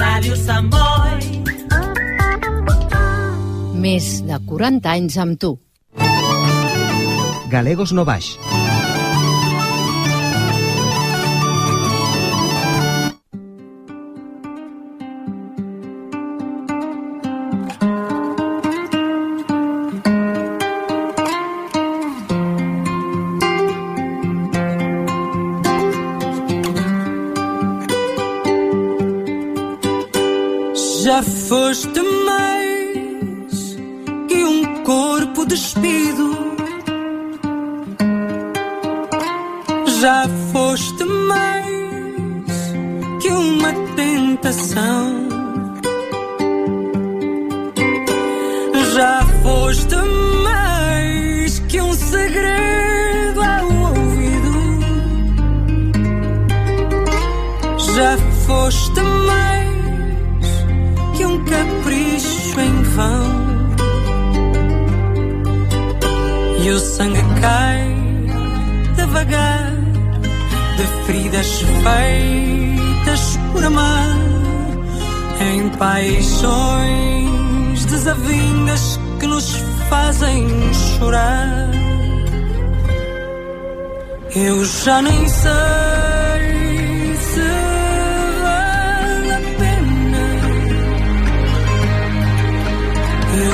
Ràdio Sant Boi. Més de 40 anys amb tu. Galegos no baix. Já foste mais que um corpo despido. Já foste mais que uma tentação. Já foste mais que um segredo ao ouvido. Já foste mais capricho em vão. E o sangue cai devagar de feridas feitas por amar em paixões desavindas que nos fazem chorar. Eu já nem sei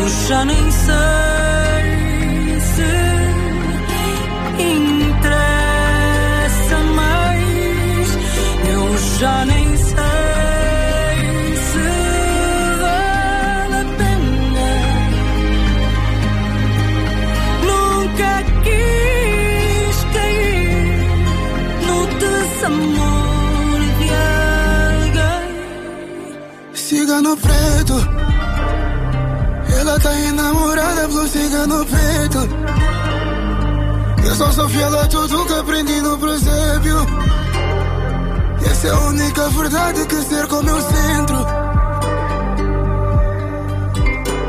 Eu já nem sei se interessa mais. Eu já nem sei se vale a pena. Nunca quis cair no desamor de alguém. Cigano preto Ela tá enamorada pelo cigano preto Eu só sou fiel a tudo que aprendi no presépio Essa é a única verdade que cerca o meu centro.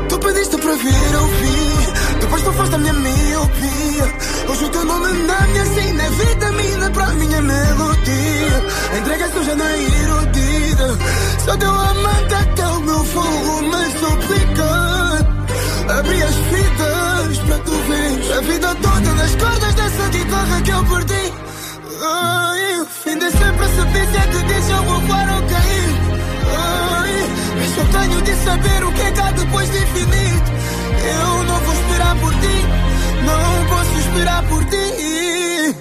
Tu pediste para ver ao fim Depois tu foste a minha miopia. Hoje o teu nome na minha sina é vitamina para minha melodia. Entrega suja na erudida Só teu amante Fim de ser precipício é que diz eu vou voar ou cair Ai, mas só tenho de saber o que é há depois de infinito. Eu não vou esperar por ti Não posso esperar por ti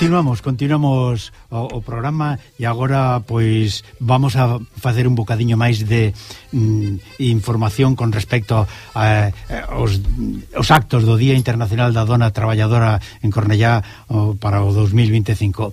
Continuamos, continuamos o, o programa e agora pois vamos a facer un bocadiño máis de mm, información con respecto a, a os, os actos do Día Internacional da Dona Traballadora en Cornellá o, para o 2025.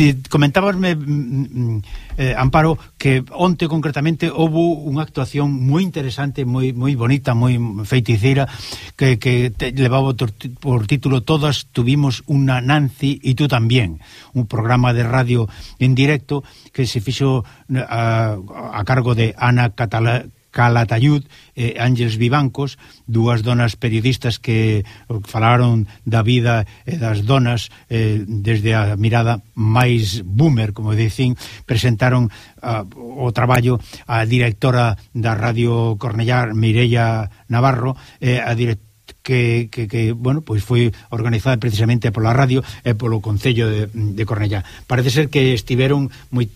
Te comentabasme mm, mm, eh, Amparo que onte concretamente houve unha actuación moi interesante, moi moi bonita, moi feiticeira que, que te levaba por título Todas tuvimos unha Nancy e tú tamén, un programa de radio en directo que se fixo eh, a, a cargo de Ana Catalá Calatayud e Ángeles Vivancos, dúas donas periodistas que falaron da vida e das donas eh, desde a mirada máis boomer, como dicin, presentaron uh, o traballo a directora da Radio Cornellar, Mireia Navarro, e eh, a directora que, que, que bueno, pois foi organizada precisamente pola radio e polo Concello de, de Cornellá. Parece ser que estiveron moi,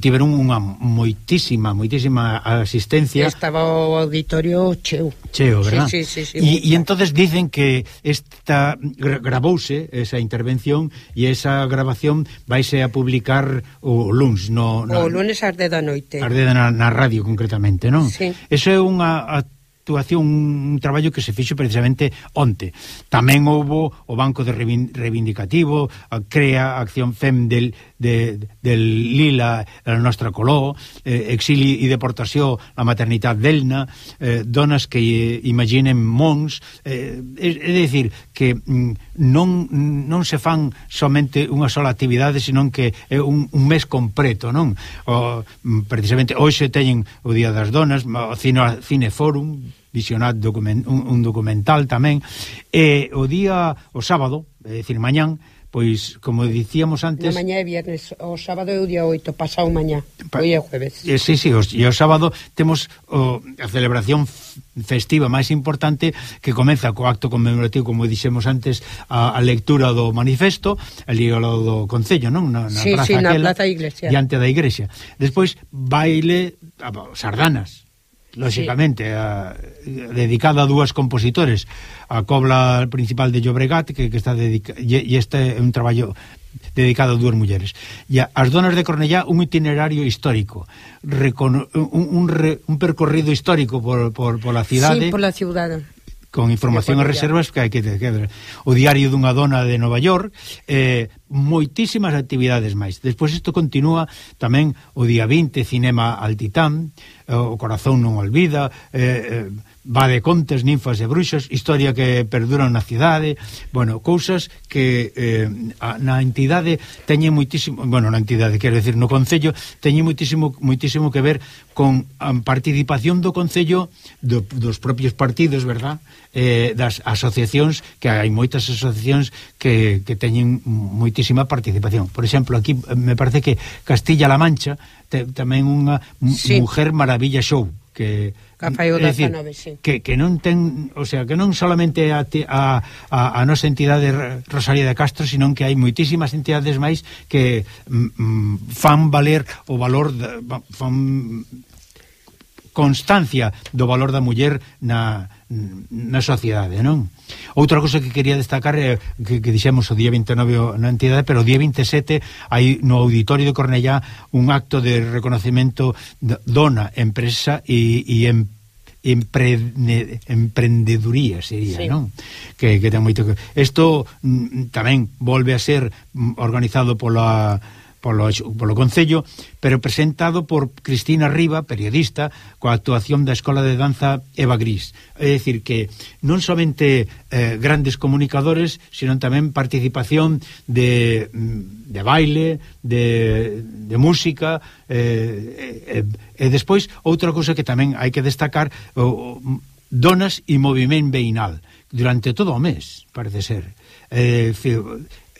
tiveron unha moitísima, moitísima asistencia. Estaba o auditorio cheo. Cheo, verdad? Sí, sí, sí, sí, e, e entonces dicen que esta grabouse esa intervención e esa grabación vaise a publicar o luns. No, no, o lunes ás 10 da noite. Ás na, na radio, concretamente, non? Sí. Eso é unha actuación, un traballo que se fixo precisamente onte. Tamén houbo o Banco de Reivindicativo, a CREA, a Acción FEMDEL, de, del lila, a Nostra color, eh, exili i deportació, la maternitat d'Elna, eh, dones que imaginen mons, eh, é, é dicir, que mm, non, non se fan somente unha sola actividade, senón que é un, un mes completo, non? O, mm, precisamente, hoxe teñen o Día das Donas, o Cine, Cineforum, visionat document, un, un documental tamén, e o día, o sábado, é dicir, mañán, pois como dicíamos antes Na mañá é viernes, o sábado é o día 8 pasado mañá, pa... hoy é jueves. Eh, Sí, sí, os, e o sábado temos o, a celebración festiva máis importante que comeza co acto conmemorativo, como dixemos antes a, a lectura do manifesto ali ao lado do Concello, non? Na, na sí, plaza sí, aquela, plaza iglesia. diante da igrexa. Despois baile ah, a, sardanas lóxicamente sí. a, dedicada a dúas compositores. A cobla principal de Llobregat que, que está dedica, e, e este é un traballo dedicado a dúas mulleres. E a, as donas de Cornellá un itinerario histórico recono, un, un, re, un percorrido histórico por, por, por la cidade. Sí, por la ciudad con información e reservas que hai que ter o diario dunha dona de Nova York eh, moitísimas actividades máis. Despois isto continúa tamén o día 20 Cinema Altitán eh, o corazón non olvida eh, eh va de contes, ninfas e bruxas, historia que perdura na cidade, bueno, cousas que eh, na entidade teñen moitísimo, bueno, na entidade, quero decir, no Concello, teñen moitísimo, moitísimo que ver con a participación do Concello, do, dos propios partidos, verdad? Eh, das asociacións, que hai moitas asociacións que, que teñen moitísima participación. Por exemplo, aquí eh, me parece que Castilla-La Mancha te, tamén unha sí. Mujer Maravilla Show que decir, sí. que, que non ten, o sea, que non solamente a, a, a, a nosa entidade Rosalía de Castro, sino que hai moitísimas entidades máis que mm, mm fan valer o valor de, fan constancia do valor da muller na, na sociedade, non? Outra cousa que quería destacar é que, que dixemos o día 29 na entidade, pero o día 27 hai no auditorio de Cornellá un acto de reconocimento de dona, empresa e, e em, empre, emprendeduría sería, sí. non? Que, que ten moito que... Isto mm, tamén volve a ser mm, organizado pola polo, polo Concello, pero presentado por Cristina Riva, periodista, coa actuación da Escola de Danza Eva Gris. É dicir que non somente eh, grandes comunicadores, sino tamén participación de, mm, de baile, de, de música, eh, e, e, e despois outra cousa que tamén hai que destacar, o, o, donas e movimento veinal, durante todo o mes, parece ser eh,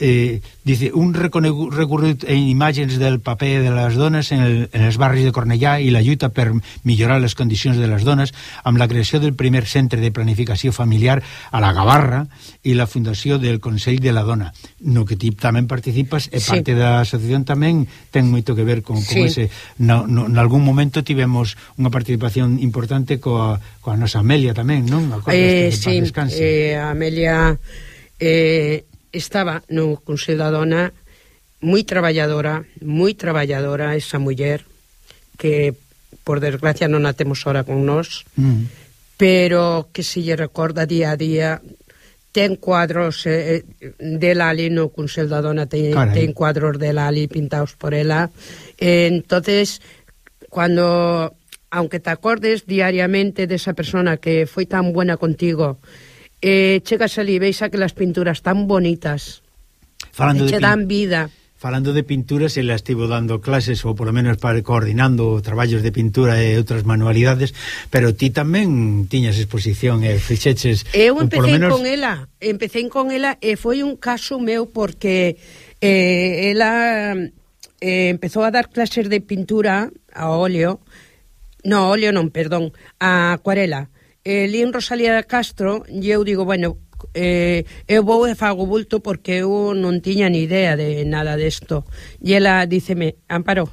eh, dice un recorregut en imatges del paper de les dones en, el, en els barris de Cornellà i la lluita per millorar les condicions de les dones amb la creació del primer centre de planificació familiar a la Gavarra i la fundació del Consell de la Dona no que ti tamén participas e parte sí. da asociación tamén ten moito que ver con, con sí. ese no, no, algún momento tivemos unha participación importante coa, coa nosa Amelia tamén non? Eh, sí, eh, Amelia eh, estaba no Consello da Dona moi traballadora, moi traballadora esa muller que por desgracia non a temos ahora con nós, mm. pero que se lle recorda día a día ten cuadros eh, eh de Lali no Consello da Dona ten, ten cuadros de Lali pintados por ela. Eh, entonces cuando aunque te acordes diariamente de esa persona que foi tan buena contigo, eh, chegas ali e veis aquelas pinturas tan bonitas. Falando che de dan vida. Falando de pinturas, ela estivo dando clases ou polo menos para coordinando traballos de pintura e outras manualidades, pero ti tamén tiñas exposición e fixeches Eu empecé menos... con ela, empecé con ela e foi un caso meu porque eh, ela eh, empezou a dar clases de pintura a óleo, no, óleo non, perdón, a acuarela eh, lín Rosalía Castro e eu digo, bueno, eh, eu vou e fago bulto porque eu non tiña ni idea de nada desto. E ela díceme, Amparo,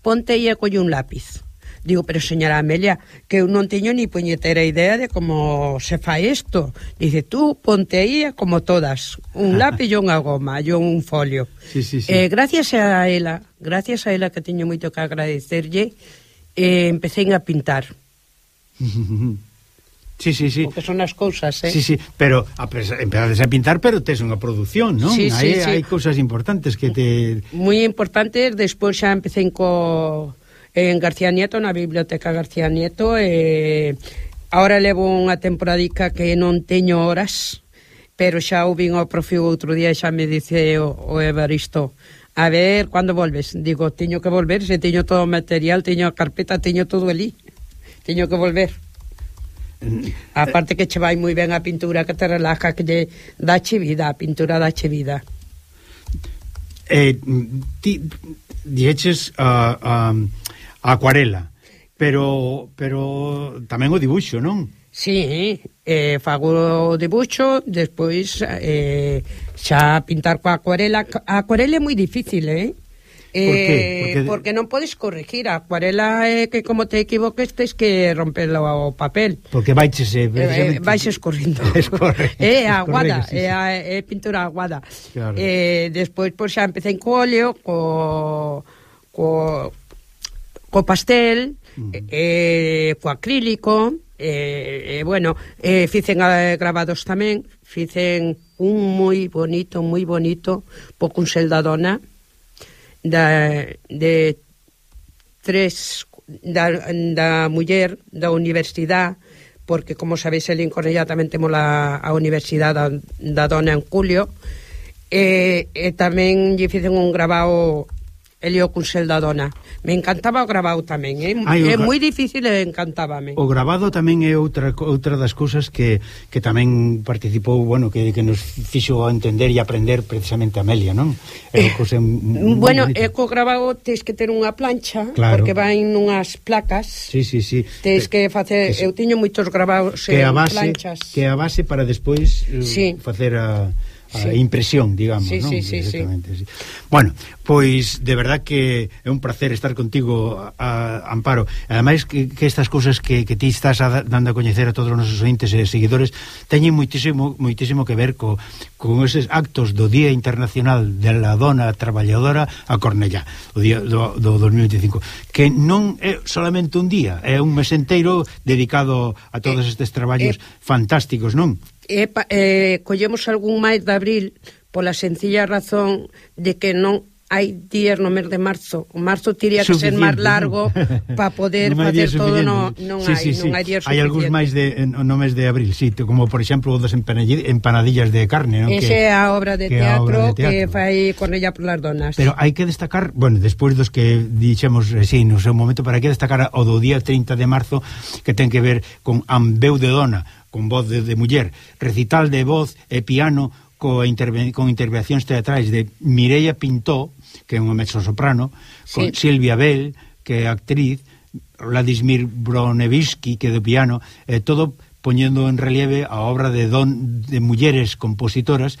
ponte e colle un lápiz. Digo, pero señora Amelia, que eu non teño ni puñetera idea de como se fai isto. Dice, tú ponte aí como todas, un lápiz e unha goma, e un folio. Sí, sí, sí. Eh, gracias a ela, gracias a ela que teño moito que agradecerlle, eh, empecé a pintar. Sí, sí, sí. O que son as cousas, eh? Sí, sí, pero a empezades a pintar, pero tes unha produción, non? Sí, sí, hai, sí. hai cousas importantes que te... Moi importantes, despois xa empecé co... en García Nieto, na Biblioteca García Nieto, e... Ahora levo unha temporadica que non teño horas, pero xa o vin ao profe outro día e xa me dice o, o Evaristo, a ver, cando volves? Digo, teño que volver, se teño todo o material, teño a carpeta, teño todo ali, teño que volver. Mm. A parte que che vai moi ben a pintura que te relaja, que lle dache vida, a pintura dache vida. Eh, ti dixeches a, a, a acuarela, pero pero tamén o dibuixo, non? Sí, eh, fago o dibuixo despois eh, xa pintar coa acuarela. A acuarela é moi difícil, eh? Eh, Por qué? Eh, porque... porque non podes corregir a acuarela é que como te equivoques tes que romperlo ao papel. Porque vaiches eh, eh, eh vais escorrindo. Escorre. É aguada, é sí, sí. eh, pintura aguada. Claro. Eh, despois pois xa empecé en óleo co co co pastel, uh -huh. eh, co acrílico, eh, eh, bueno, eh, fixen eh, grabados tamén, fixen un moi bonito, moi bonito, pouco un seldadona, da, de tres da, da muller da universidade porque como sabéis el en Cornellá tamén temos a, a Universidade da, da Dona en Julio e, e tamén lle fixen un grabado Elio Cunxel da Dona. Me encantaba o grabado tamén, eh? Ai, é gra... moi difícil e encantábame. O grabado tamén é outra outra das cousas que, que tamén participou, bueno, que, que nos fixo a entender e aprender precisamente a Amelia, non? É unha cousa mm, Bueno, é co grabado tes que ter unha plancha, claro. porque van nunhas placas. Sí, sí, sí. Tes que facer, que, eu tiño moitos grabados que en a base, planchas. Que a base para despois eh, sí. facer a sí. impresión, digamos, sí, non? Sí, sí, Exactamente, sí. sí. Bueno, pois de verdad que é un placer estar contigo, a, a Amparo. Ademais que, que estas cousas que, que ti estás a, dando a coñecer a todos os nosos ointes e seguidores teñen muitísimo muitísimo que ver co, con eses actos do Día Internacional de la Dona Traballadora a Cornellá, o día do, do 2025, que non é solamente un día, é un mes enteiro dedicado a todos eh, estes traballos eh, fantásticos, non? e, pa, eh, collemos algún máis de abril pola sencilla razón de que non hai días no mes de marzo. O marzo tiría que ser máis largo para poder non facer todo no, non sí, hai, sí, non sí. hai días Hai algúns máis de no mes de abril, sí, como por exemplo o das empanadillas de carne, non? Ese é a obra de que teatro, obra de teatro. que fai con ella por las donas. Pero hai que destacar, bueno, despois dos que dixemos, eh, sí, no seu momento, para que destacar o do día 30 de marzo que ten que ver con Ambeu de Dona, con voz de, de muller, recital de voz e piano co interve con intervencións teatrais de Mireia Pintó, que é unha mezzosoprano, con sí. Silvia Bell, que é actriz, Vladimir Bronevisky, que é do piano, e todo poñendo en relieve a obra de don de mulleres compositoras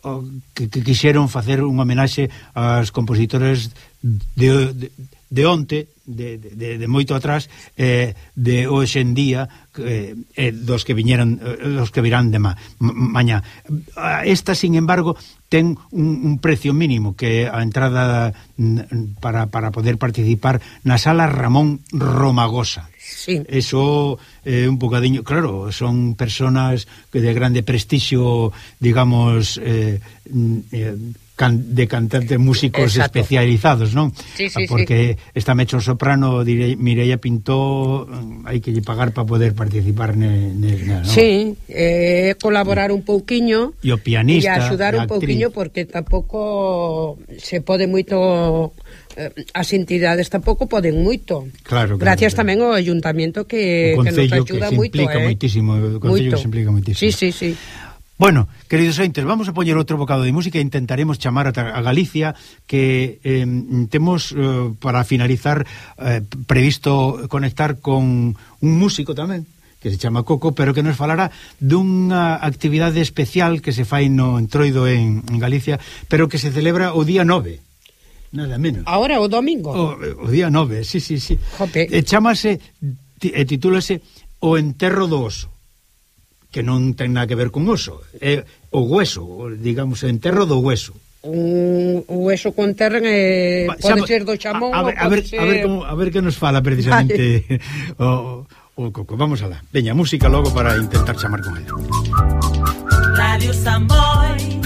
o, que, que quixeron facer unha homenaxe ás compositoras de, de de onte, de, de, de moito atrás, eh, de hoxe en día, eh, eh, dos que viñeron, eh, dos que virán de ma, mañá. Esta, sin embargo, ten un, un precio mínimo, que a entrada para, para poder participar na sala Ramón Romagosa. Sí. Eso é eh, un bocadiño, claro, son personas que de grande prestixio, digamos, eh, eh can, de cantantes músicos Exacto. especializados, non? Sí, sí, Porque sí. esta mecho soprano direi, Mireia Pintó mm, hai que lle pagar para poder participar ne, ne, ne, no? Sí, eh, colaborar un pouquiño e o pianista, e axudar un pouquiño porque tampouco se pode moito eh, as entidades tampouco poden moito. Claro, claro, Gracias claro. tamén ao ayuntamiento que, que nos axuda que moito, implica eh? moitísimo, o concello que se implica moitísimo. Sí, sí, sí. Bueno, queridos ointes, vamos a poñer outro bocado de música e intentaremos chamar a Galicia que eh, temos eh, para finalizar eh, previsto conectar con un músico tamén que se chama Coco, pero que nos falará dunha actividade especial que se fai no Entroido en, en Galicia, pero que se celebra o día 9 nada menos. Ahora o domingo. O, o día 9, sí, sí, sí. Jope. E chamase e titúlase O enterro do oso que non ten nada que ver con oso, é o hueso, digamos, o enterro do hueso. Un hueso con terra é, eh, pode ser do chamón a, a, ver, a, ver, ser... a, ver como, a ver que nos fala precisamente o, o Coco. Vamos alá, veña, música logo para intentar chamar con ele Radio Samboy.